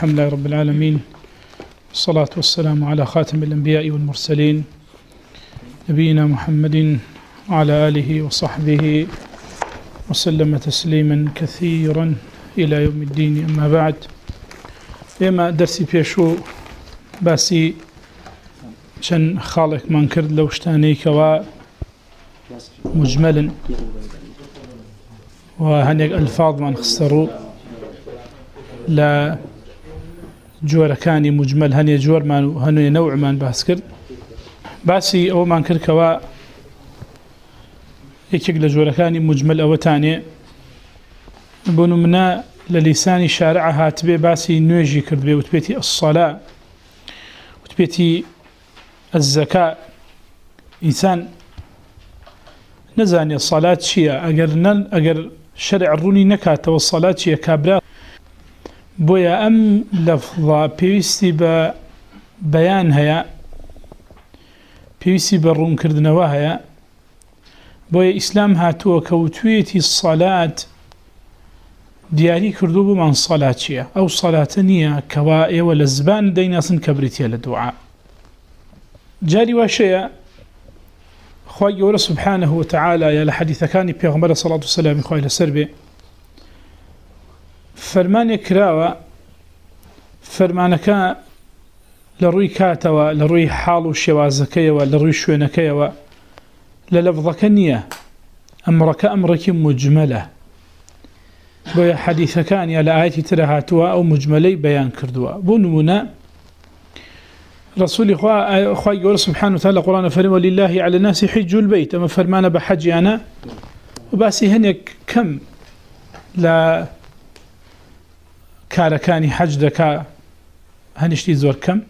الحمد لله رب العالمين والصلاة والسلام على خاتم الأنبياء والمرسلين نبينا محمد وعلى آله وصحبه وسلم تسليما كثيرا إلى يوم الدين. أما بعد، إما درسي بيشو باسي شن خالق من كرد لو اشتاني كوا مجملا وهنيك ألفاظ من خسروا لا جوار كاني مجمل هني جوار من هني نوع من باسكر باسي او من كركوا يكيك لجوار كاني مجمل او تاني بونو منا للسان شارعها تبي باسي نوجي كرد بي وتبيتي الصلاة وتبيتي الزكاة إنسان نزاني الصلاة شيء أجر نل أجر شرع الروني نكات والصلاة شيء كابرا بويا أم لفظة بيوستي ب بيان هيا بيوستي بالرون كردنوا هيا بويا إسلام هاتوا كوتويتي الصلاة دياري كردو بمان صلاة شيء أو صلاة نية كوائي والزبان دينا سن كبريتيا لدعاء جاري وشيء خواهي يورا سبحانه وتعالى يا لحديث كان بيغمبر صلاة والسلام خواهي لسربي فرمان كراوة فرمانك لروي كاتوا لروي حال شوازكي ولروي شوينكي للفظك نية أمرك أمرك مجملة بويا حديث كان يا لآيتي ترهاتوا أو مجملي بيان كردوا بنمنا رسول خواه يقول سبحانه وتعالى قرآن فرم ولله على الناس حج البيت. أما فرمان بحج أنا وباسي هنك كم لا کارەکانی كاركاني حج دكا هنشتي زور كم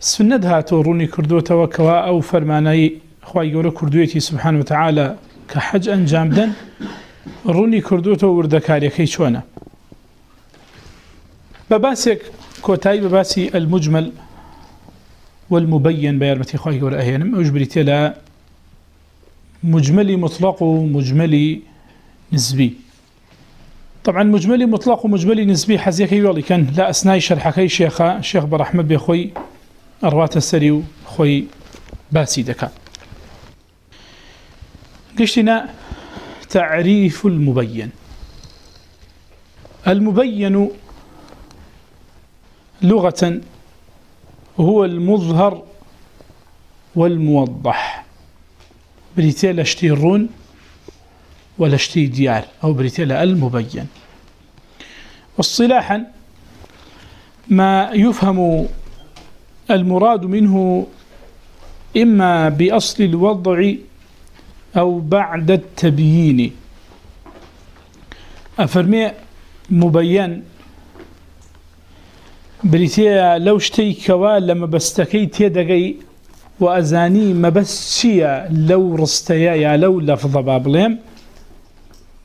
سند هاتو روني كردوتا وكوا أو فرماني خواه يقول كردويتي سبحانه وتعالى كحج أنجام دن روني كردوتا وردكاري كي شوانا بباسك كوتاي بباسي المجمل والمبين بيرمتي خواهي ورأهينم أجبريتي لا مجملي مطلق ومجملي نسبي طبعا مجملي مطلق ومجملي نسبي حزيكي يولي. كان لا أسناي شرحكي شيخا الشيخ برحمد بيخوي أروات السريو خوي باسي دكا. قشتنا تعريف المبين. المبين لغة هو المظهر والموضح. بريتيلا اشتيرون ولا اشتي ديار أو بريتيلا المبين. والصلاحا ما يفهم المراد منه إما بأصل الوضع أو بعد التبيين. أفرمي مبين، بريتيا لو شتي كوا لما بستكي تيدغي وازاني ما بس شيا لو رستيا يا لو لفظ بابلم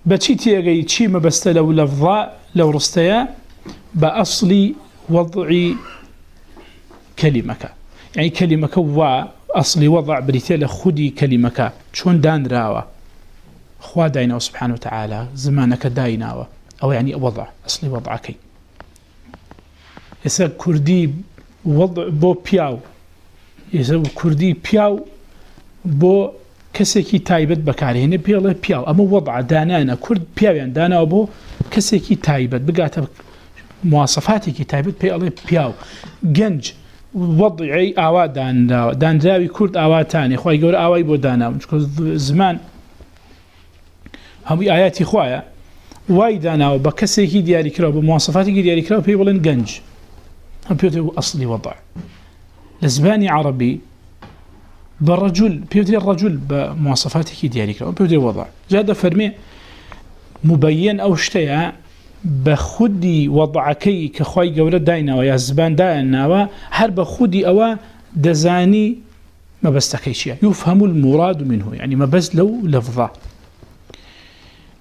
بتشي تيغي شي ما بس لو لفظ لو رستيا باصلي یعنی وضع كلمك يعني كلمك و اصلي یعنی وضع بريتيا خدي كلمك شلون دان راوا خوا داينا سبحانه وتعالى زمانك داينا او يعني وضع اصلي وضعك ئێستا کوردی بۆ پیاو. ئێستا کوردی پیاو بۆ کەسێکی تایبەت بەکارهێنێ پێڵێ پیاو. ئەمە وەضع دانانە. کورد پیاویان داناوە بۆ کەسێکی تایبەت. بگاتە مواسەفاتێکی تایبەت پێڵێ پیاو. گەنج، وەضعی ئاوا دانراوە. دانراوی کورد ئاواتانی خی گەورە ئاوای بۆ داناون. زمان هەمووی ئاياتی خوایە وای داناوە بە کەسێکی دیاریکراوە بە مواسەفاتێکی دیاریکراوە پێی بڵێن گەنج. هەم پێ بيوتي أصلي وضع لزباني عربي بالرجل بيوتي الرجل بمواصفاته ديالك بيوتي وضع جاد فرمي مبين أو شتيا بخدي وضعكي كخوي قولة داينا ويا زبان داينا هر بخدي أو دزاني ما بستكي شيء يفهم المراد منه یعنی يعني ما بس لو لفظة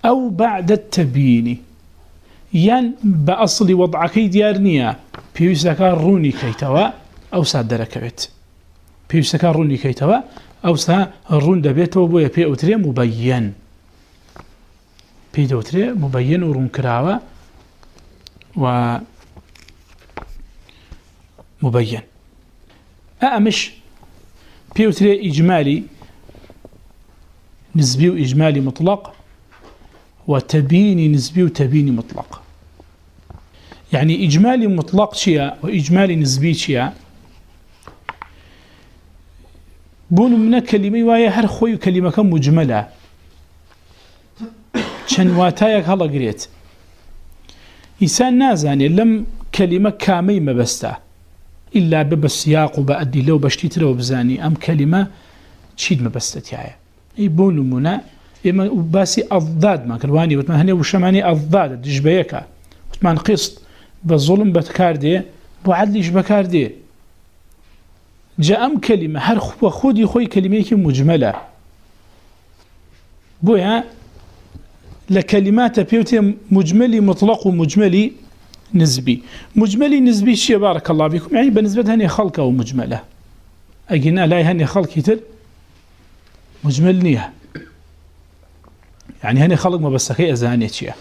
أو بعد التبيين ين بأصل وضعكي ديارنيا پێویستەکە ڕوونی کەیتەوە، ئەو سا دەرەکەوێت پێویستەکە ڕوونی کەیتەوە، ئەو سا ڕوون دەبێتەوە بۆیە پێ ئەوترێ مبەن پێی دەوترێ مبەن و ڕوون کراوە و مبين أمش بيوتري إجمالي نسبي وإجمالي مطلق و وتبيني نسبي وتبيني مطلق. یعنی يعني إجمالي مطلق شيء وإجمالي نسبي شيء بون من كلمة وهي هر خوي كلمة مجملة چەند واتایەک هەڵەگرێت. ئیسان نازانێت لەم کەلیمە کامەی مەبەستە. ئللا بە بە سیاق و بە ئەدی لەو بەشتی ترەوە بزانی ئەم کەلیمە چیت مەبەستەتیایە ئەی بۆ نمونە ئێمە باسی ئەڵدادمان کردوانی وتمان هەنێ وشەمانی ئەڵدادە دژبەیەکە. وتمان قست بە زۆڵم بەکار دێ بۆ عدلیش بەکار دێ جا ئەم کەلیمە هەر خوە خودی خۆی کەلیمەیەکی مجملە. بۆیە لكلمات بيوتي مجملي مطلق ومجملي نسبي مجملي نسبي شيء بارك الله بكم يعني بالنسبة هني خلقه ومجملة أجينا لا هني خلق كتر مجمل نية يعني هني خلق ما بس كي أزاني شيء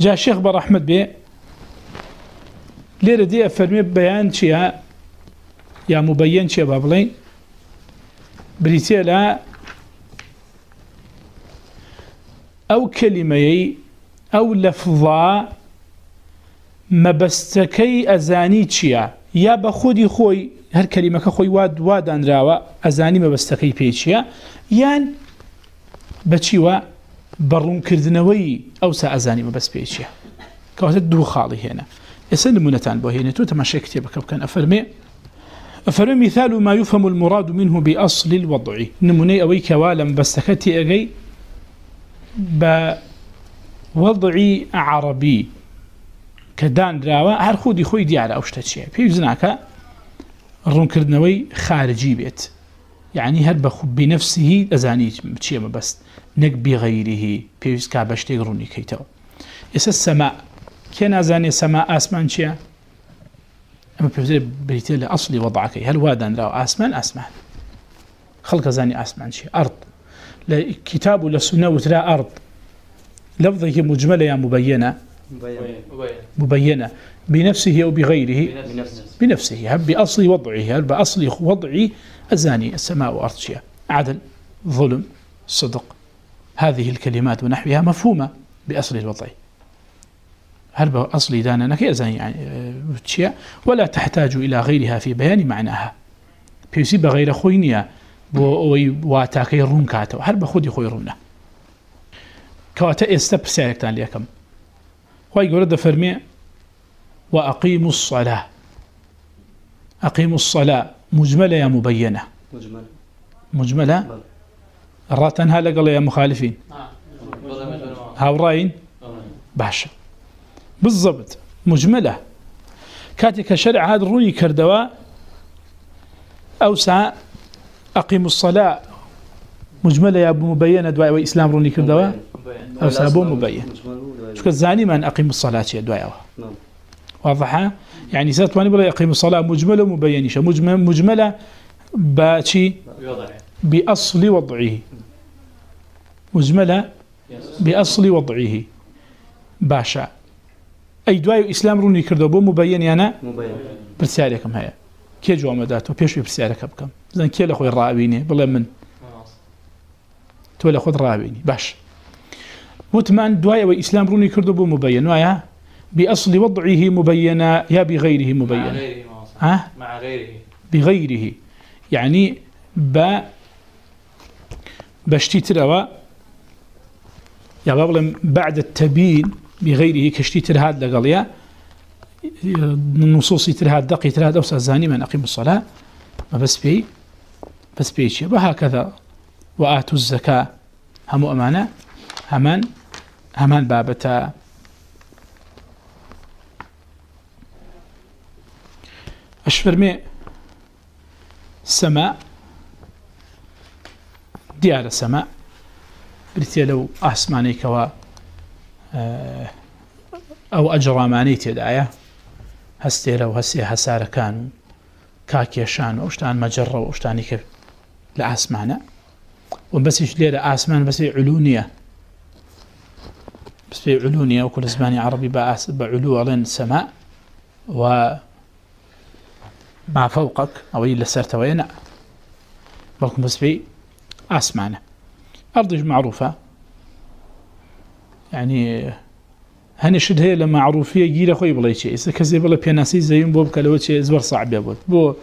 جاء الشيخ بر أحمد بي ليرة دي أفرمي بيان شيء يا مبين شيء بابلين بريتيا لا او كلمه او لفظا مبستكي ازاني تشيا يا بخودي خوي هر كلمه خوي واد واد انراوا ازاني مبستكي بيتشيا يان بتشيوا برون كردنوي او سا ازاني مبس بيتشيا كوت دو خالي هنا يسن منتان بو هنا تو تمشي كتابك كان افرمي مثال ما يفهم المراد منه باصل الوضع؟ نمني اوي كوالم بستكتي اغي بوضعي عربي كدان راوا هر خودي خوي ديار او شتا شي في زناك رون كردنوي خارجي بيت يعني یعنی هر بخو بنفسه ازاني شي ما بس نك بغيره بيس كا بشتي روني كيتو اس السماء كان ازاني سماء اسمان شي اما بيزي بريتي لاصل وضعك. هل وادان راوا اسمان اسمان خلق ازاني اسمان شي ارض لكتاب للسنة وترى أرض. لفظه مجملة يا مبينة. مبينة. بنفسه أو بغيره. بنفسه. هل بأصل وضعه؟ هل بأصل وضعه الزاني؟ السماء وأرض شيء. عدل، ظلم، صدق. هذه الكلمات ونحوها مفهومة بأصل الوضع. هل بأصل دانا كي أزاني يعني ولا تحتاج إلى غيرها في بيان معناها. بيسيب غير خوينيا بۆ ئەوەی واتاکەی ڕوون کاتەوە هەر بە خودی خۆی ڕوونە کەواتە ئێستا پرسیارێکتان لەکەم خی گەورە دەفەرمێ و ئەقیم الصلاة. أقيم الصلاة. مجملة يا مبينة. مجملة. راتنها لقل يا مخالفين. هاوراين؟ باشا. بالضبط. مجملة. كاتك شرع هذا الرؤي كردوا أوسع أقيم الصلاة. مجملة يا أبو مبينة دعاء وإسلام روني كردوا أو سابو مبين. شو كالزاني من أقيم الصلاة يا دعاء واضحة؟ يعني ساتواني بلا أقيم الصلاة مجملة مبينة مجملة باتي بأصل وضعه. مجملة بأصل وضعه. باشا. أي دعاء إسلام روني كردوا بو مبين يعني برسالكم هيا كي جو مداتو بيشوي برسالك بكم زين كي لاخوي رابيني بلا من تو لاخذ رابيني باش وتمان دوايا واسلام روني كردو بو مبين ويا باصل وضعه مبينا يا بغيره غيره ها مع غيره بغيره يعني با بشتي تروا يا بابل بعد التبيين بغيره كشتي تر هذا لقليا نصوص تر دقي تر هذا اوسع من اقيم الصلاه ما بس بي بس بيشي وهكذا وآتوا الزكاة هم أمانة همان همان بابتا أشفرمي السماء ديار السماء بريتيا لو أسماني كوا أو أجراماني تدعيا هستي لو هستي حسار كانوا كاكيشان وشتان مجرة وشتاني كيف لآسمانه وبس يشلير آسمان بس علونية بس علونية وكل زماني عربي بأس بعلو علين السماء و ما فوقك أو إلا سرتوين بلكم بس في أسمعنا أرض معروفة یعنی يعني هني شد هي لما معروفية جيلة خوي بلا شيء إذا كذب بلا بيناسي زين بوب كلو شيء زبر صعب يا بود. بو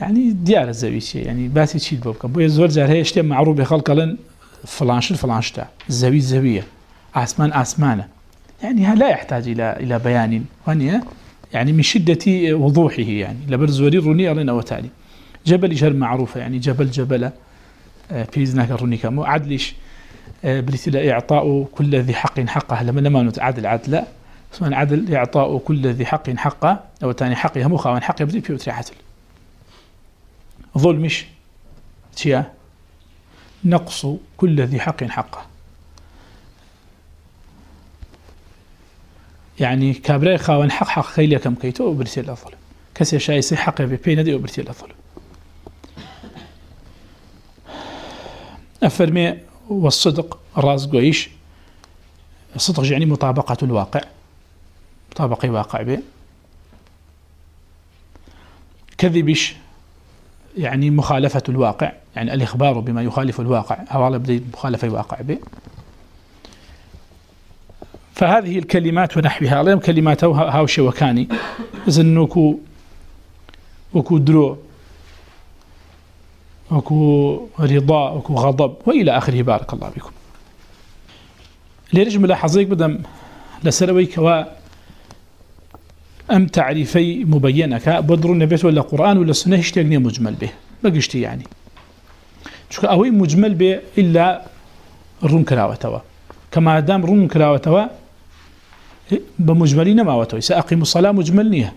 یعنی يعني ديار الزوي شيء يعني یعنی باسي شيء بوب كم بو زور جار هي اشتي معروف بخلق لن فلانش الفلانش تا زوي زوية أسمان أسمانة يعني لا يحتاج إلى إلى بيان هني يعني من شدة وضوحه يعني لبرزوري روني أرنا وتالي جبل جر معروفة يعني جبل جبل في إذنك روني كمو عدلش بريتلا إعطاء كل ذي حق حقه. لما لما نتعدل عدل اسمه عدل، إعطاء كل ذي حق حقه. أو تاني حقه مخا وان حق يبدي في عدل. ظلمش تيا نقص كل ذي حق حقه. يعني كابري خاوان حق حق خيلي كم كيتو؟ وبرتي الظلم كسي شاي سي حق بي ندي الظلم أفرمي والصدق الراس قويش الصدق يعني مطابقة الواقع. مطابقة واقع به. كذبش يعني مخالفة الواقع، يعني الإخبار بما يخالف الواقع هو بدي مخالفة الواقع به. فهذه الكلمات ونحوها، عليهم كلمات هاوشي وكاني. زنوكو وكو درو وكو رضا وكو غضب وإلى آخره. بارك الله بكم ليرج ملاحظيك بدم لسروي كوا أم تعريفي مبينك؟ بدر النبي ولا قرآن ولا سنة اشتغني مجمل به. بقشتي يعني. شو أوي مجمل به إلا الرون كراوتوا كما دام رون كراوتوا بمجملين ما وتوي. سأقيم الصلاة مجملنيها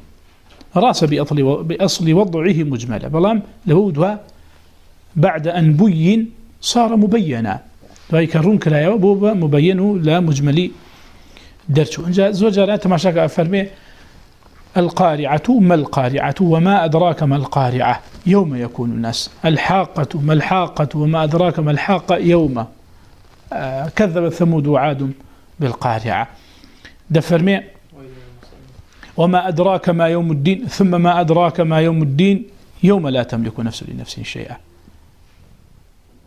راس بأصل, بأصل وضعه مجملة. بلام له دوا بعد أن بين صار مبينا. فهي كرون كلا بوبا مبين لا مجملي درشو زوجارات ما شاك أفرمي؟ القارعة، ما القارعة؟ وما أدراك ما القارعة؟ يوم يكون الناس. الحاقة، ما الحاقة؟ وما أدراك ما الحاقة؟ يوم. كذب ثمود وعاد بالقارعة. دفرمي؟ وما أدراك ما يوم الدين، ثم ما أدراك ما يوم الدين، يوم لا تملك نفس لنفس شيئا.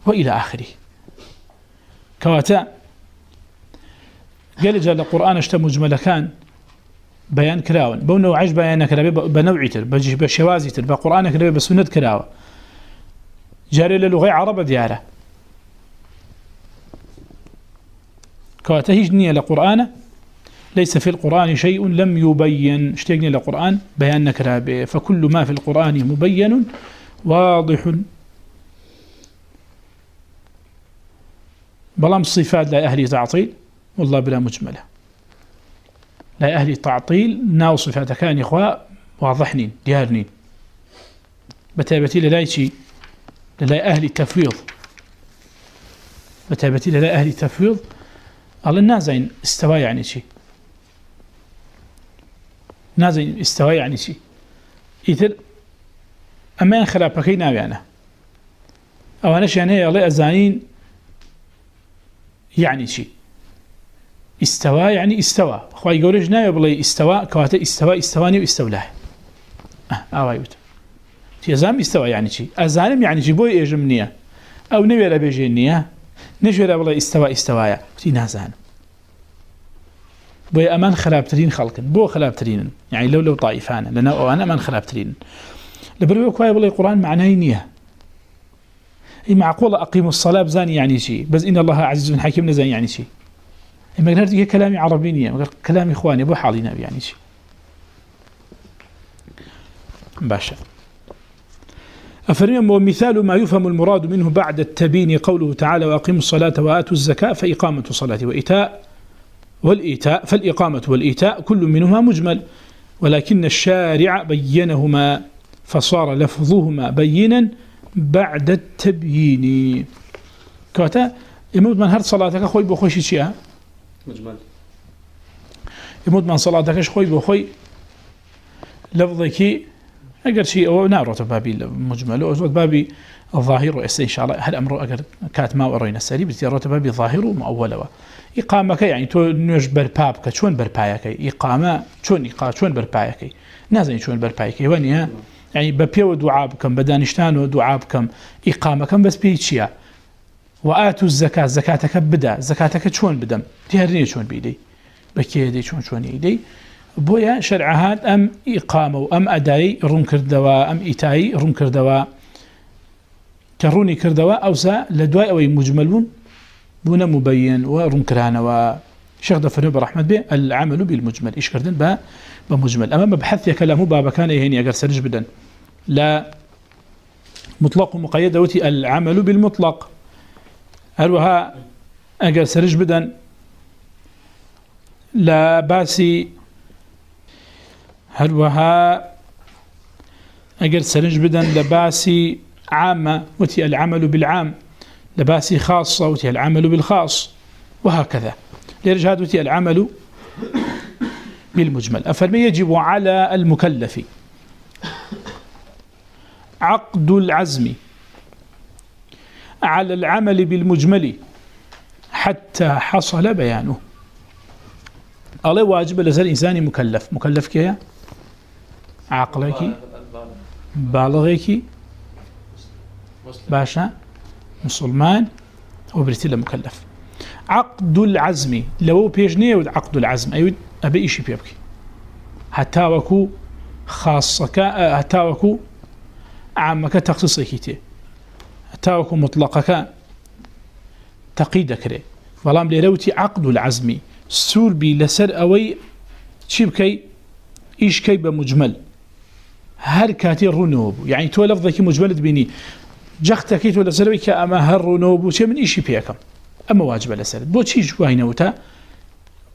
وإلى آخره. كواتا قال جاء القرآن اشتا مجمل كان بيان كراون بو نوعيش بيانا كرابي بنوعي تر بجيش بشوازي تر، بقرآن كرابي بسنة كراوة. جاري للغي عرب ديارة. كواتا هجنية لقرآن. ليس في القرآن شيء لم يبين. اشتاقني لقرآن، بيان كرابي فكل ما في القرآن مبين، واضح بلام الصفات لا أهلي تعطيل، والله بلا مجملة لا أهلي تعطيل، ناو صفات كان إخوة، واضحنين، ديارنين. بتابتي للاي شيء للاي أهلي تفويض. بتابتي للاي أهلي تفويض، قال النازين استوى يعني شيء نازين استوى يعني شيء إذن، أما أن خلابكي ناوي أنا أو أنا شاني الله أزانين يعني شيء استوى يعني استوى خواهي قولج ناوي بلي استوى كواتا استوى استواني واستولاه اه آوايوت تيزام استوى يعني شيء أزانم يعني شيء بوي إيجم نية أو نوي ربيجي نية نجوي استوى استوايا تي نازانم. بوي أمان خرابترين خلقا بو خرابترين يعني یعنی لو لو طائفانا لنا أو أنا أمان خرابترين لبروي كواي بلي القرآن معناه نية اي معقول اقيم الصلاه بزاني يعني شيء. بس ان الله عزيز حكيم نزاني يعني شيء. ما قدرت هي كلامي عربي ما كلام اخواني ابو حالنا يعني شيء. باشا. أفرمي ومثال ما يفهم المراد منه بعد التبين قوله تعالى وأقيموا الصلاة وآتوا الزكاة فإقامة الصلاة وإيتاء والإيتاء، فالإقامة والإيتاء كل منهما مجمل. ولكن الشارع بينهما فصار لفظهما بينا بعد التبيين. كواتا يموت من هر صلاتك خوي بخوي شيء مجمل. يموت من صلاتك خوي بخوي لفظك اگر شيء او نارو بابي مجمل او بابي الظاهر وإن شاء الله هل أمر أجر كات ما ورينا السري بتيارة بابي ظاهر ومؤولة إقامة يعني تو نوش برباب كشون بربايا كي إقامة شون إقامة كي نازني شون بربايا كي وانيا یعنی يعني ببيو دعاء بكم بدانشتان ودعاء بكم إقامة كم بس بيتشيا وآتوا الزكاة زكاتك بدا. زكاتك شون بدم تهرني شون بيدي بكي دي شون شون يدي بويا شرعهات أم إقامة أم أداي رون كردوا أم إتاي رون كردوا كروني كردوا أو سا لدواء أو مجملون بونا مبين ورون كرانا شيخ دفنو برحمة بي العمل بالمجمل. إيش كردن با بمجمل أما مبحث يا كلامه بابا كان يهيني أقر سرج بدن. لا مطلق مقيد وتي العمل بالمطلق. هل وها أقر سرج بدن. لا باسي هل وها أقر سرج بدن. لباسي عامة وتي العمل بالعام. لباسي خاصة وتي العمل بالخاص. وهكذا. لرجهاد وتي العمل بالمجمل أفرمي يجب على المكلف عقد العزم على العمل بالمجمل حتى حصل بيانه. الله واجب لزر إنسان مكلف. مكلف كيا عقلك؟ بالغيك باشا؟ مسلمان؟ وبرتلا مكلف عقد العزم. لو بيجنيه عقد العزم. أيود أبي إشي بيبكي؟ حتى وكو خاصك حتى وكو عامك تخصصي كيتي. حتى وكو مطلقك تقيدك ري. فلام ليروتي عقد العزم. سور بي لسر أوي شبكي إيش كي بمجمل؟ هر كاتي رنوب. يعني تو لفظك مجمل بيني جختك تو لسر بك أما هر رنوب. وشي من إيشي بيكم؟ أما واجب لسر. بو تشيج واينوتا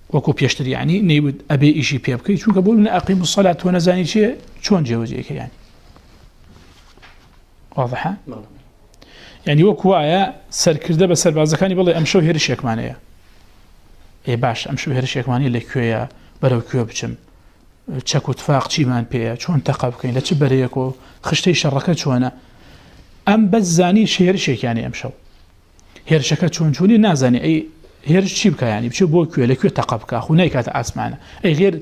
وكو بيشتري يعني نيود أبي إشي بيبكي چونك بقولنا أقيم الصلاة ونزاني شيء شون جوزيك يعني واضحة؟ يعني یعنی وكو آيا سر كرده بسر بازكاني بالله أمشو هيرش يكمانيا إيه باش أمشو هيرش يكمانيا لكويا برو كويا بچم. چك وتفاق چيمان بيا چون تقاب كين لچ بريكو خشتي شركة چوانا أم بس زاني شهرش يكاني أمشو هيرشكا چون چوني نازاني أي هێرش چی بکە ینی بچ بۆ کوێ لەکوێ تەق بکە؟ خونای کاتە ئاسمانە. ئەی غێر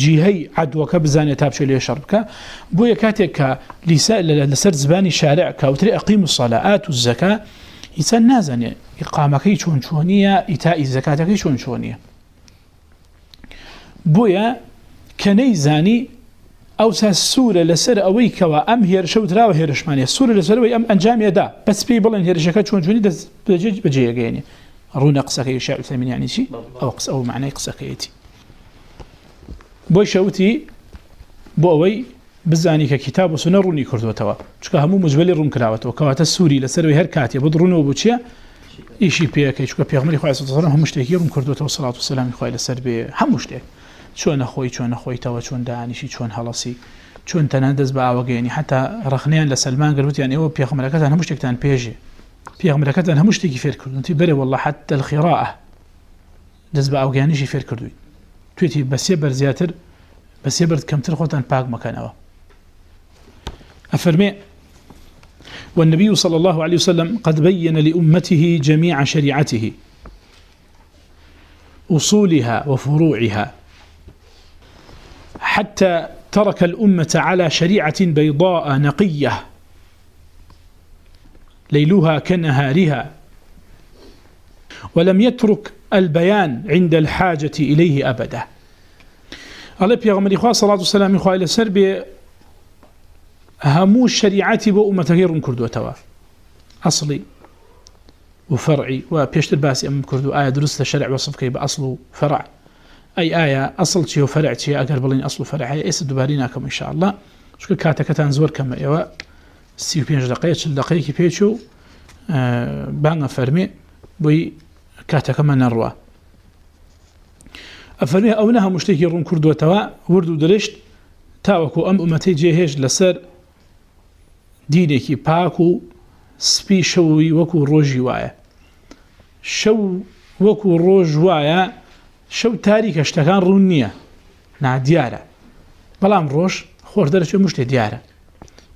جیهەی عدوەکە بزانێت تا بچێ لێ شەڕ بکە. بۆ یە کاتێک کە لیسا لەسەر زبانی شارع کەوتری ئەقیم و سەلاات و زەکە هیچە نازانێ قامەکەی چۆن چۆنیە، ئیتائی زەکاتەکەی چۆن چۆنیە. بۆیە کەنەی زانی ئەو سا سوورە لەسەر ئەوەی کەەوە ئەم هێرشە وتراوە هێرشمانە سوورە لەسەرەوەی ئەم ئەنجامێدا. بەس پێی بڵێن هێرشەکە چۆن چۆنی دەست بەجێگەێنێ رونا قصة شاء الثمين يعني شيء أو قصة أو معنى قصة كيتي بوي شوتي بوي بزاني ككتاب وسنة روني كردو توا شكا همو مجبلي رون كراوت وكوات السوري لسروي هر كاتي بدرونو بوچيا إيشي بيا كي شكا بيغمري خواه صلى الله عليه وسلم هم مشتهي رون كردو توا صلاة والسلام خواه لسر بي هم مشتهي چون أخوي چون أخوي توا چون دانيشي چون هلسي چون تنندز باوغيني حتى رخنيان لسلمان قلوت يعني هو بيغمري كتا هم مشتهي تان بيجي پیغمبر کتن همش تیگی فیر کردن تی بره والله حتی الخراءه دز با اوگانیشی فیر کردوی توی تی بس زیاتر بس یه بر کمتر خودتان پاک مکانه افرمی والنبي صلى الله عليه وسلم قد بين لأمته جميع شريعته، أصولها وفروعها، حتى ترك الأمة على شريعة بيضاء نقية. ليلها كنهارها. ولم يترك البيان عند الحاجة إليه أبدا. الله بيغمر إخوة صلى الله عليه إخوة إلى سرب همو الشريعة بأمة غير كردو تواف أصلي وفرعي. وبيشتر باسي أمم كردو. آية درست لشرع وصف كي بأصل فرع أي آية أصل شيء وفرع شيء أقرب لين أصل فرع هي إيس دباريناكم إن شاء الله. شكرا، كاتكتان زور كما إيوه سی و پێنج دقەیە چل دقەیەکی پێچ و بانگە فەرمێ بۆی کاتەکەمە نەڕوە ئەفەرمێ ئەو نە هەموو شتێکی ڕوون کردوێتەوە ورد و درشت تاوەکو ئەم ئومەتەی جێهێش لەسەر دینێکی پاک و سپی شەوی وەکو ڕۆژی وایە شەو وەکو ڕۆژ وایە شەو تاریکە شتەکان ڕوون نییە نادیارە بەڵام ڕۆژ خۆر دەرەچێ مشتێ دیارە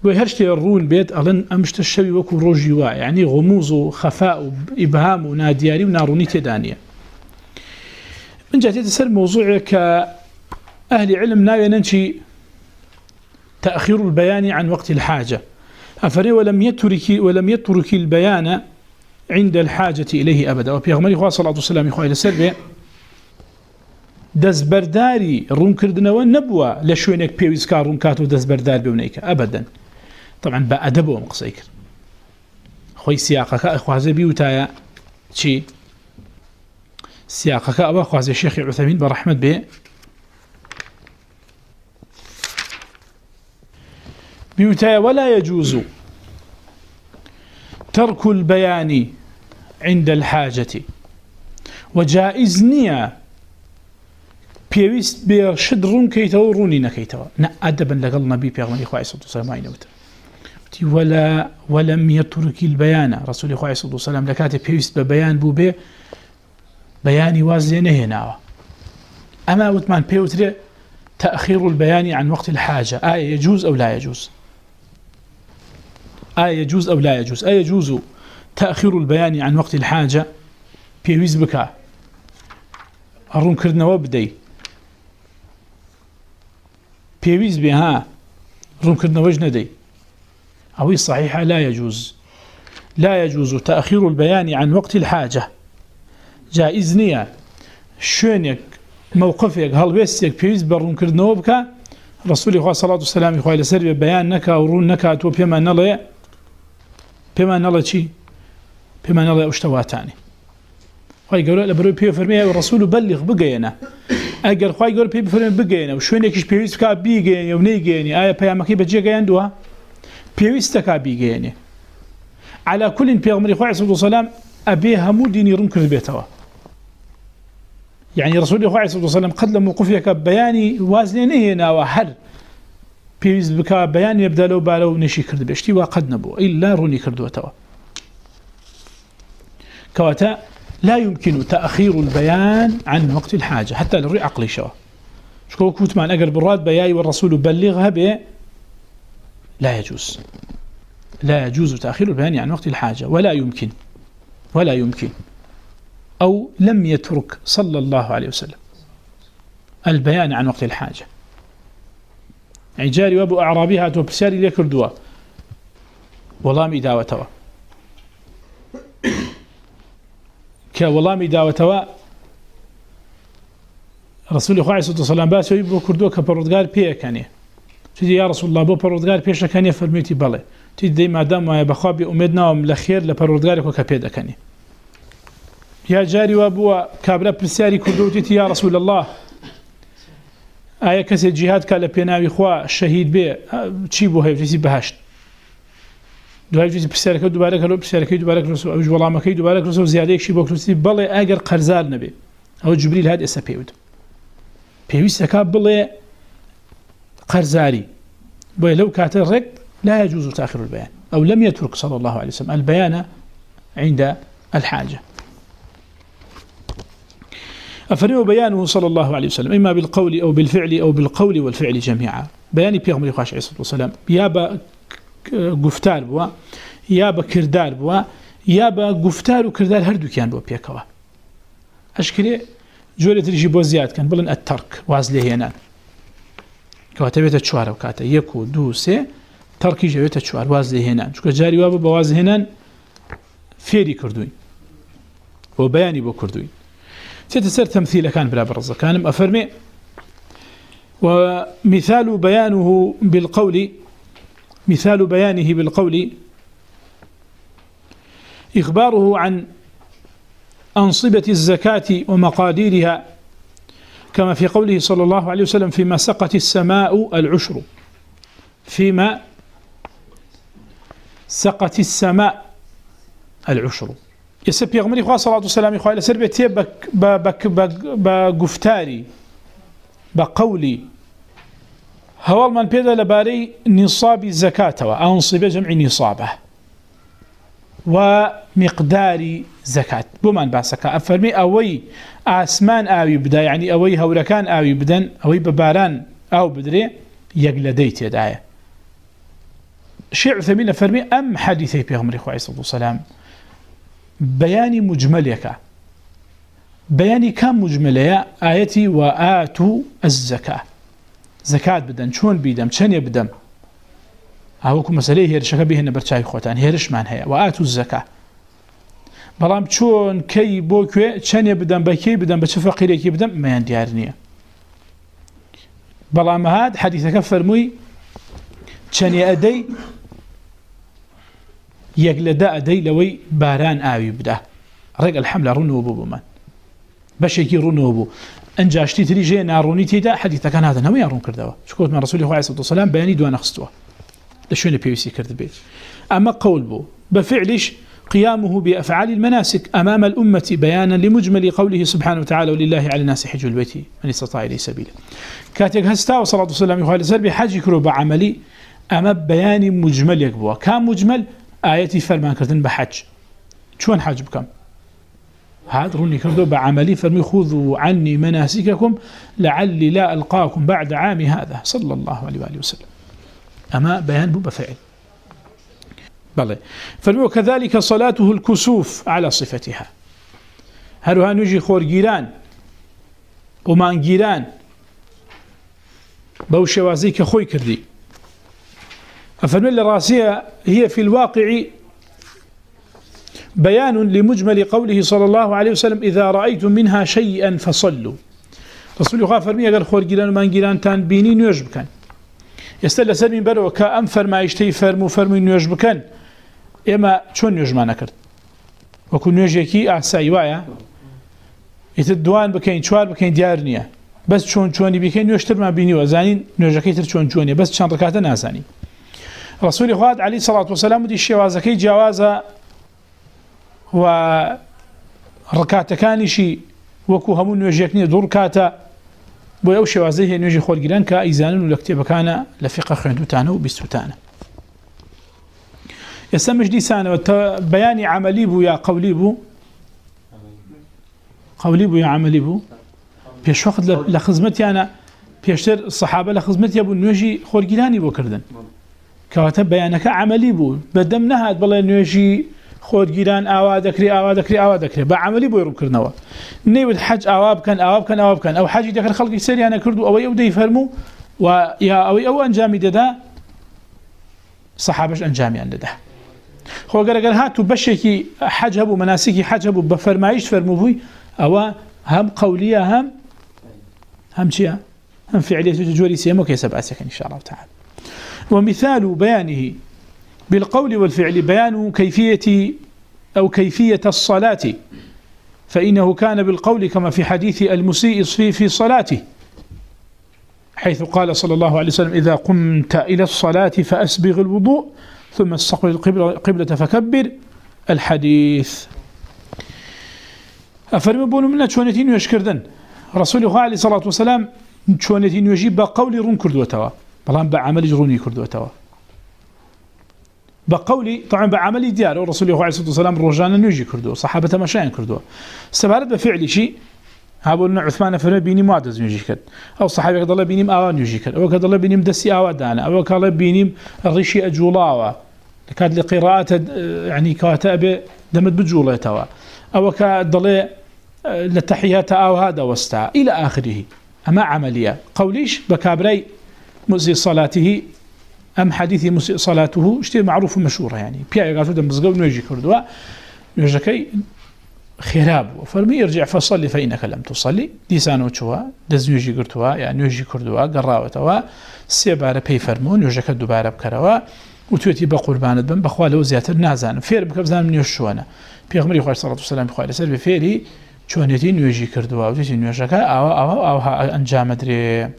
وهرشت الرون بيت ألن أمشت الشوي وكو روجي وا يعني یعنی غموز وخفاء وإبهام ونادياري وناروني تدانية من جهة تسر موضوع كأهل علم ناوي ننشي تأخير البيان عن وقت الحاجة. أفري ولم يترك ولم يترك البيان عند الحاجة إليه أبدا. وبيغمري خواه صلى الله عليه وسلم إخوة إلى سربه دەستبەرداری ڕوونکردنەوە نەبووە لە شوێنێک پێویستکە ڕوونکات و دەستبەردار بێونیکە ئەبدەن طبعا بە ئەدەبەوەم قسەی کرد خۆی سیاقەکە ئەخوازە بیوتایە چی سیاقەکە ئەوە خوازێ شێخی عوتەمین بە بيوتايا ولا يجوز ترك البيان عند الحاجة. وجائز نيا بيويست بيرشد رون كيتو روني نكيتو. نا أدبا لقل نبي بيغمني خواه صلى الله عليه وسلم ولا ولم يترك البيان رسول الله صلى الله عليه وسلم لكاتي بيويست ببيان بو بي بياني وازي نهينا أما وثمان بيوتري تأخير البيان عن وقت الحاجة. آية يجوز أو لا يجوز؟ آية يجوز أو لا يجوز؟ آية يجوز تأخير البيان عن وقت الحاجة. بيويز بكا أرون كردنا وبدي بيويز بها أرون كردنا وجنا دي أو صحيحة لا يجوز. لا يجوز تأخير البيان عن وقت الحاجة. جائز نية. شونك موقفك هل بيستيك بيويز برون كردنا وبكا رسول الله صلى الله عليه وسلم يقول لسر بيان نكا ورون نكا تو بيما نلي بما نلا شيء بما نلا اشتواتاني خوي قالوا لبرو بي فرمي الرسول بلغ بقينا اگر خوي قالوا بي فرمي بقينا وشوينك بيويس كا بيغيني ونيغيني ايا بيامكي بجي غيندوا بيويس تكا بيغيني على كل بيغمر خوي صلى الله عليه وسلم ابي همو ديني رمك البيتوا يعني رسول الله صلى الله عليه وسلم قد لم وقفك بياني وازنين هنا وحر پێویست بک بەیان یبدا لەو بارە و نشی کرد بشتی وا قد نەبوو، ئیلا ڕوونی کردوێتەوە کەواتە لا يمكن تأخير البيان عن وقت الحاجة، حتى للرؤي عقلي شوا شكو كوتمان أقر براد بياي والرسول بلغها به لا يجوز. لا يجوز تأخير البيان عن وقت الحاجة، ولا يمكن ولا يمكن. أو لم يترك صلى الله عليه وسلم البيان عن وقت الحاجة. يعني جاري وابو أعرابيها تو بساري ليكر دوا وڵامی داوەتەوە کە وەڵامی داوەتەوە ڕسولی خی سلام باسەوەی بۆ کردووە کە پەڕودگار پێەکەنێ چی یا رسول الله بۆ پەڕودگار پێشەکەنێ فەرمیتی بڵێ تی دەی مادام وایە بەخوا بێ ئومێد ناوم لە خێر لە پەڕودگارێکەوە کە پێ دەکەنێ یا جاری وا بووە کابرا پرسیاری کردوتی یا رسول الله آیا کسی جهاد که لپیناوی خواه شهید بی چی بو هیفتی بهشت دوای جوزی پرسیار کرد دوباره کرد پرسیار کرد دوباره کرد او جوالام کرد دوباره کرد و زیاده یکشی با کرد بله اگر قرضار نبی او جبریل هاد اسا پیود پیوست که بله قرضاری بله لو لا يجوز تأخير البيان. أو لم يترك صلى الله عليه وسلم. البيان عند الحاجة. أفرموا بيانه صلى الله عليه وسلم. إما بالقول أو بالفعل أو بالقول والفعل جميعا. بياني بيغمري خاش عليه الصلاة والسلام. يابا گفتار بوا. يابا كردار بوا. يابا گفتار وكردار هردو كان بوا بيكوا أشكري جولة تريجي بو زياد كان بلن الترك وازليه ينان واز لهينان كواتبيت تشوار وكاتا يكو دو سي تركي جويت تشوار واز لهينان شكو جاري وابا بواز هنان فيري كردوين وبياني بو كردوين تتسر تمثيل كان بلا برزة كان أفرمي ومثال بيانه بالقول مثال بيانه بالقول إخباره عن أنصبة الزكاة ومقاديرها كما في قوله صلى الله عليه وسلم فيما سقت السماء العشر. فيما سقت السماء العشر. يسب پیغمبر خدا صلی الله علیه و سلم خو سر به تی با گفتاری با قولی هوال من پیدا لباری نصاب زکات و انصب جمع نصابه و مقدار زکات بمن باسك افرمي اوي اسمان اوي بدا يعني اوي هوركان اوي بدن اوي بباران او بدري يقلديت يدايه شيء ثمين فرمي ام حديثي بيغمر خو عليه الصلاه والسلام بياني مجملك بياني كم مجملية آيتي وآتوا الزكاة زكاة بدن شون بيدم شن يبدم هاوكو مسألة هي رشاك بيهن برشاي رشمان هي وآتوا الزكاة بلام چون كي بوكوه چن يبدن بكي بدن بچه فقيري كي بدن ما ينديارنيه بلام هاد حديثك فرموي چن يأدي يقلدا أدي لوي باران آوي بدا رق الحملة رنو بو بمان بشكي رنو بو انجاشتي تري جي ناروني تيدا حديثك كان هذا نوي يرون كردوا شكوت من رسول الله عليه الصلاة والسلام بياني دوان أخستوا لشون بيوسي كرد بيت أما قيامه بأفعال المناسك أمام الأمة بيانا لمجمل قوله سبحانه وتعالى ولله على الناس حج البيت من استطاع إليه سبيلا. كاتيك هستا وصلاة والسلام يقول سر بحج كروب عملي أما بيان مجمل يكبوا. كان مجمل آياتي فرمان كرتن بحج شون حج بكم؟ هذا روني كردو بعملي فرمي خذوا عني مناسككم لعلي لا ألقاكم بعد عام هذا. صلى الله عليه وآله وسلم. أما بيان بو بفعل. بلى فرمي وكذلك صلاته الكسوف على صفتها. هلوها نجي خور جيران بو شوازي كخوي كردي فرمي الراسية هي في الواقع بيان لمجمل قوله صلى الله عليه وسلم إذا رأيتم منها شيئا فصلوا. رسول الله فرمي أقل خور جيران ومان جيران تان بيني نيوش بكان يستل سر من برو كأم فرما يشتي فرمو فرمو نيوش بكان إما چون نيوش ما نكرد وكو نيوش يكي أحساي وايا يتدوان بكين چوار بكين ديار نيا بس چون چوني بكين نيوش تر ما بيني تر چون چوني بس چان ركاتا نازاني رسول الله عليه الصلاة والسلام دي الشوازكي جوازا و ركاتا كانشي وكو همون نيوش يكني دور كاتا بو او شوازه هي نوجي خول گيران كا ايزانن ولكتب كان لفقه خندوتانه وبستوتانه يسمج دي سانه بيان عملي بو يا قولي بو قولي بو يا عملي بو بيش وقت لخدمتي انا بيشتر الصحابه لخدمتي ابو نوجي خول گيراني بو كردن كاتب بيانك عملي بو بدمنا هاد بالله نوجي خود گیران آوا دکری آوا دکری آوا دکری با عملی بو روب کرنوا نیود حج آوا بکن آوا بکن آوا بکن او حج دکر خلقی سریانه کردو او او دی فرمو و یا او او انجامی دادا صحابش انجامی ان دادا خو اگر اگر هاتو بشکی حج هبو مناسکی حج هبو بفرمایش فرمو بوی او هم قولیه هم هم چیه هم فعلیه جوری سیمو که سبعه ان شاء الله تعالى ومثال بيانه بالقول والفعل، بيان كيفية أو كيفية الصلاة. فإنه كان بالقول كما في حديث المسيء في في صلاته، حيث قال صلى الله عليه وسلم إذا قمت إلى الصلاة فأسبغ الوضوء ثم استقبل القبلة فكبر. الحديث. أفرم بون منا شونتين ويشكردن رسول الله عليه الصلاة والسلام شونتين ويجيب بقول رون كردوتوا بلان بعمل جروني كردوتوا بقولي طبعا بعملي ديار. الرسول الله عليه الصلاه والسلام رجانا نجي كردو صحابه مشاين كردو استبارد بفعل شيء هابولنا عثمان فرمي بيني معدز نجي كد او صحابه قد الله بيني اوان نجي او قد الله بيني مدسي اوا دانا او قال الله بيني ريشي اجولاوا كاد لقراءه یعنی يعني كاتب دمت بجوله توا او كاد الله لتحيات او هذا وستا الى اخره اما عمليه قوليش بكابري مزي صلاته، ام حديث مسيء صلاته اشتي معروف مشهور یعنی. يعني بيا قالوا دم بزقوا نيجي كردوا نيجي خراب وفرمي يرجع فصلي فإنك لم تصلي ديسان وشوا دز نيجي كردوا يعني نيجي كردوا قراوتوا سيبار بي فرمون نيجي كدوباره بكروا وتوتي بقربان بن بخواله زياتر نازان فير بكبزان من يشوانا بيغمري خوش صلى الله عليه وسلم بخواله سر بفيري چونتي نيجي كردوا وتوتي نيجي كا او او او انجام دري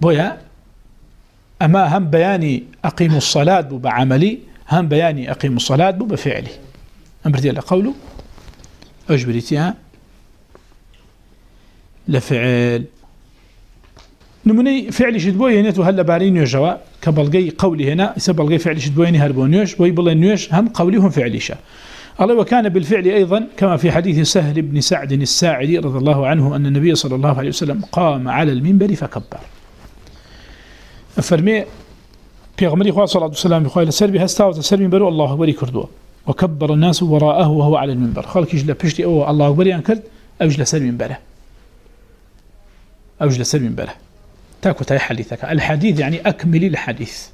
بويا اما هم بياني اقيم الصلاه بو بعملي هم بياني اقيم الصلاه بو بفعلي امر ديال قوله اجبريتها لفعل. نمني فعل شدبوي هنا هلا بارين يجوا كبلغي قولي هنا. سبلغي فعل شدبوي هنا هربونيوش بوي بل نيوش هم قولهم فعليشا الله وكان بالفعل ايضا كما في حديث سهل بن سعد الساعدي رضي الله عنه ان النبي صلى الله عليه وسلم قام على المنبر فكبر. فرمي پیغمبر خدا صلی الله علیه و سلم بخوای لسر به هستا و تسر منبر الله اکبر کردو. وكبر الناس وراءه وهو على المنبر. خلق يجلى بشتي او الله اكبر ينكر اوج لسر منبره. اوج لسر منبره. تاكو تاي حديثك. الحديث يعني اكمل الحديث.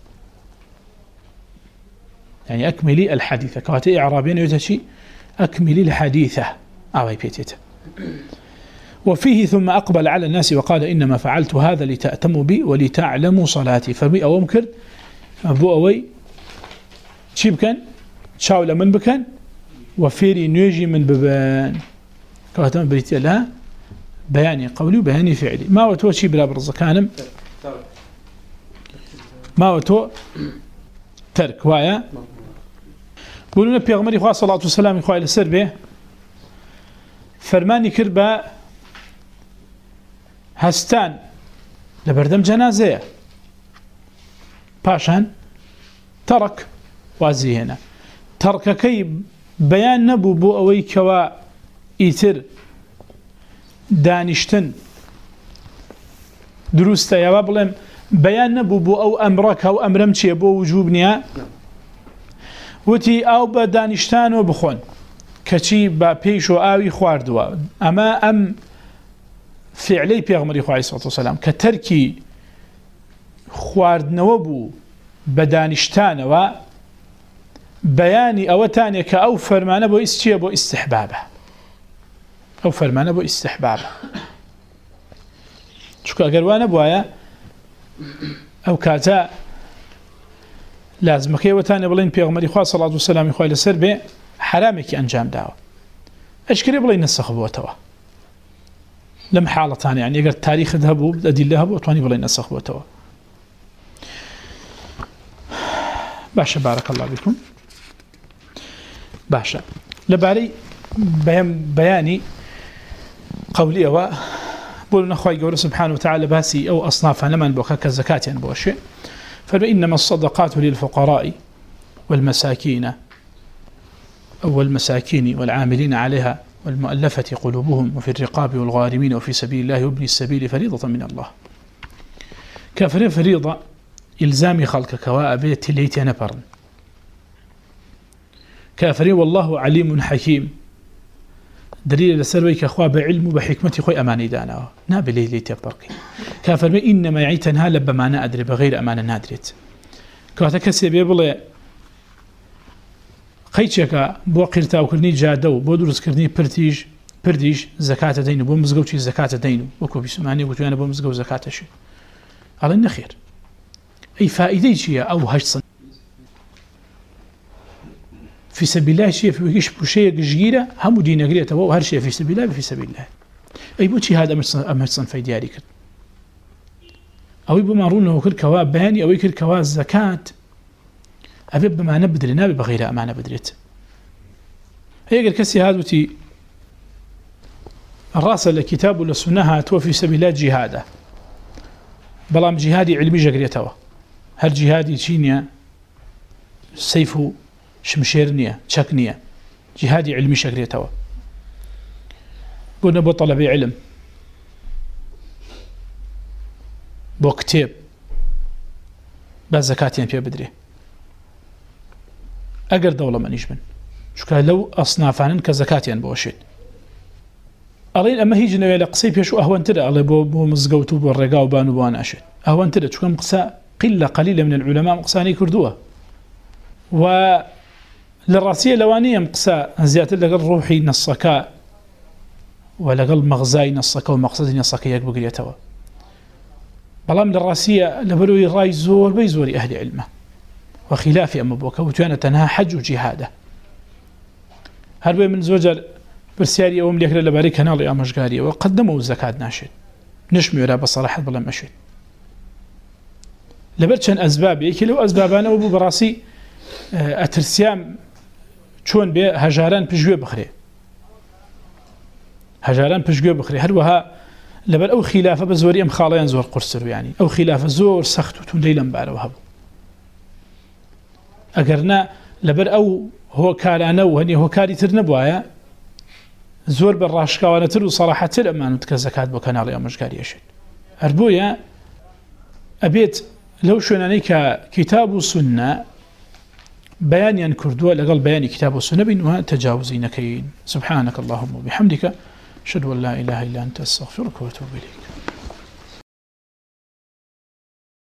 يعني أكملي الحديثة كواتي إعرابين يتشي أكملي الحديثة أوي بيتيت وفيه ثم أقبل على الناس وقال إنما فعلت هذا لتأتموا بي ولتعلموا صلاتي. فبي أو ممكن أبو أوي. شيب كان؟ چاو شاول من بكان وفيري نيجي من ببن ببان كواتم بريتي لها بياني قولي وبياني فعلي ما وتو شي بلا برز كانم ما وتو ترك وايا بقولوا نبي غمري خواه صلاة والسلام إخوة إلى السر به فرماني كربا هستان لبردم جنازة باشان ترك وازي هنا ترك كي بيان نبو بو أوي كوا إيتر دانشتن دروستا يا بابلم بيان نبو بو أو أمرك أو أمرم چي بو وجوب نيا وتي أو بدانشتان وبخون كچي با بيشو آوي خواردوا أما أم فعلي بيغمري خواه عليه الصلاة والسلام كتركي خواردنوا بو بدانشتان و بياني أو تاني كأو فرمان بو استيه بو استحبابه. أو فرمان بو استحبابه. شكو أقر وانا بوايا أو كاتا لازم كي وتاني بلين بيغمري خواه صلاة والسلام خواه لسر بي حرامك أنجام داوا أشكري بلين نسخ بوتوا لم حالة يعني أقر التاريخ ذهبوا أدلة هبوا وطواني بلين نسخ بوتوا باشا بارك الله بكم باشا. لباري بيان بياني قولي و بقولنا أخوي قول سبحانه وتعالى باسي أو أصنافا لمن بوكا كالزكاة ينبوشي فإنما الصدقات للفقراء والمساكين أو المساكين والعاملين عليها والمؤلفة قلوبهم وفي الرقاب والغارمين وفي سبيل الله وابن السبيل فريضة من الله. كافر فريضة إلزام خلق كواء بيت ليت نبرن كافر والله عليم حكيم دليل لسرويك أخوة بعلم وبحكمة خوي أماني دانا نابي لي ليت يبرقي كافر إنما يعيتنها لبما أنا أدري بغير أمانة نادرت كواتا كسي بيبلي خيتشك بو قرتاو كرني جادو بو دروس كرني برتيج پردیش زکات دین بو مزگو چی زکات دین. وکو بسمانی گوتو انا بو مزگو زکات شي على النخير اي فائده شي او هشت في سبيل الله شيء، في كيش بشيء جيرة هم دين قرية هو هر شيء في سبيل الله، في سبيل الله. أي بوتي هذا مش أمر صن في ديارك أو يبو مارون هو كل كوا باني أو يكل كوا زكاة. أبي بما نبدل نبي بغير ما نبدلت هي قال كسي هذا وتي الراس الكتاب ولا سنها تو في سبيل الله جهاده. بلام جهادي علمي جريته هل جهادي تشينيا سيفه. شمشير نية شك نية جهادي علمي شكرية توا. قلنا بو طلبي علم. بو كتاب با زكاتيان فيها بدري. اگر دولة من يجبن شكا لو أصنافان كزكاتيان بوشيد ألين أما هيجي نوية لقصي بيشو أهوان ترى؟ ألي بو, مزقوتو بو الرقاو بانو بوان أشيد أهوان ترى. شكا مقصا قلة قليلة من العلماء مقصاني كردوها و للراسية لوانية مقسى زيادة لقل روحي نصكاء ولقل مغزاي نصكاء ومقصد نصكاء يقبق ليتوا بلام للراسية لبلوي راي زور بيزوري أهل علمه. وخلاف أما بوكا وتوانا تنها حج وجهاده هربي من زوجة برسياري أوم ليكرا لباري كنال يا مشغاري وقدموا الزكاة ناشد. نشمي ولا بصراحة بلا مشهد لبرشان أسباب يكي لو أسبابانا وبو براسي أترسيام چون به هجاران پشگوی بخری هجاران پشگوی بخری هر وها لبر او خلافه بزوری ام خالیان زور قرصر یعنی او خلافه زور سخت و تون دیلم باره وهب اگر نه لبر او هو کارانه و هنی هو کاری تر نبوایا زور بر راشکاوانه تر و صراحه تر امانو تکا زکات بو کنالی امشگاری شد اربویا ابیت لو شونانی که کتاب و سنه بيان كردوا لقل بيان كتاب وسنة وتجاوزينكين سبحانك اللهم وبحمدك شد والله إله إلا أنت استغفرك واتوب إليك.